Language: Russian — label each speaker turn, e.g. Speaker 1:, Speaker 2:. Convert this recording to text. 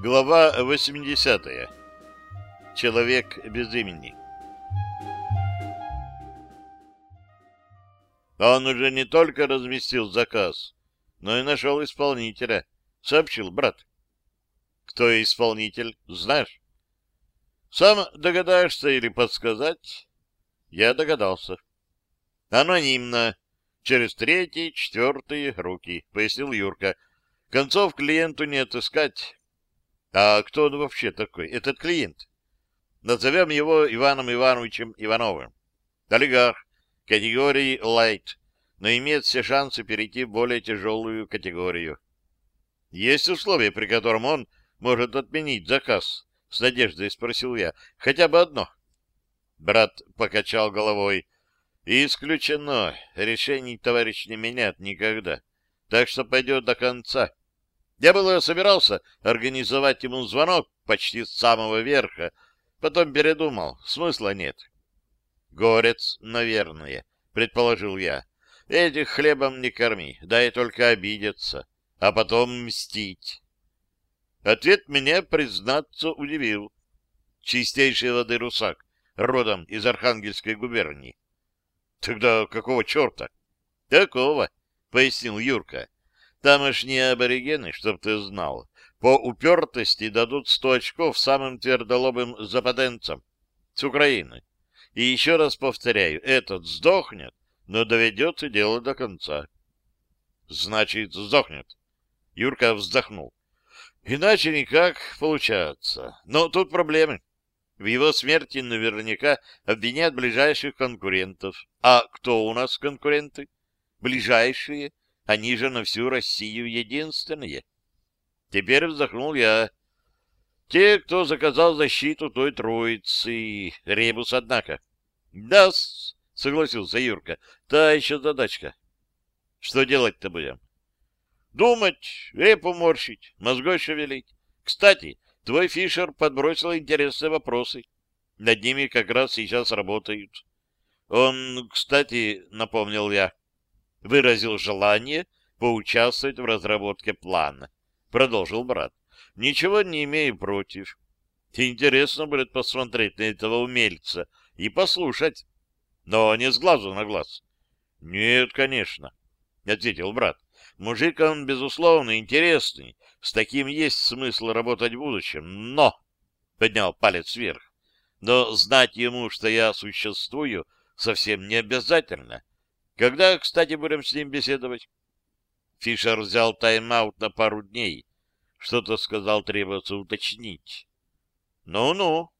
Speaker 1: Глава 80. Человек без имени. Он уже не только разместил заказ, но и нашел исполнителя, сообщил брат. Кто исполнитель, знаешь? Сам догадаешься или подсказать? Я догадался. Анонимно, через третий, четвертые руки, пояснил Юрка. Концов клиенту не отыскать. А кто он вообще такой, этот клиент? Назовем его Иваном Ивановичем Ивановым. Олигарх категории light, но имеет все шансы перейти в более тяжелую категорию. Есть условия, при котором он может отменить заказ? С надеждой спросил я. Хотя бы одно. Брат покачал головой. Исключено. Решений товарищ не меняет никогда. Так что пойдет до конца. Я было собирался организовать ему звонок почти с самого верха, потом передумал, смысла нет. Горец, наверное, предположил я. Этих хлебом не корми, дай только обидеться, а потом мстить. Ответ меня, признаться, удивил. Чистейшей воды русак, родом из Архангельской губернии. Тогда какого черта? Такого, пояснил Юрка. Тамошние аборигены, чтоб ты знал, по упертости дадут сто очков самым твердолобым западенцам с Украины. И еще раз повторяю, этот сдохнет, но доведется дело до конца. Значит, сдохнет. Юрка вздохнул. Иначе никак получается. Но тут проблемы. В его смерти наверняка обвинят ближайших конкурентов. А кто у нас конкуренты? Ближайшие. Они же на всю Россию единственные. Теперь вздохнул я. Те, кто заказал защиту той троицы. Ребус, однако. да согласился Юрка. Та еще задачка. Что делать-то будем? Думать, репу морщить, мозгой шевелить. Кстати, твой Фишер подбросил интересные вопросы. Над ними как раз сейчас работают. Он, кстати, напомнил я, выразил желание поучаствовать в разработке плана. Продолжил брат. Ничего не имею против. Интересно будет посмотреть на этого умельца и послушать, но не с глазу на глаз. — Нет, конечно, — ответил брат. — Мужик он, безусловно, интересный. С таким есть смысл работать в будущем. Но, — поднял палец вверх, — но знать ему, что я существую, совсем не обязательно. Когда, кстати, будем с ним беседовать? Фишер взял тайм-аут на пару дней. Что-то сказал, требуется уточнить. Ну-ну,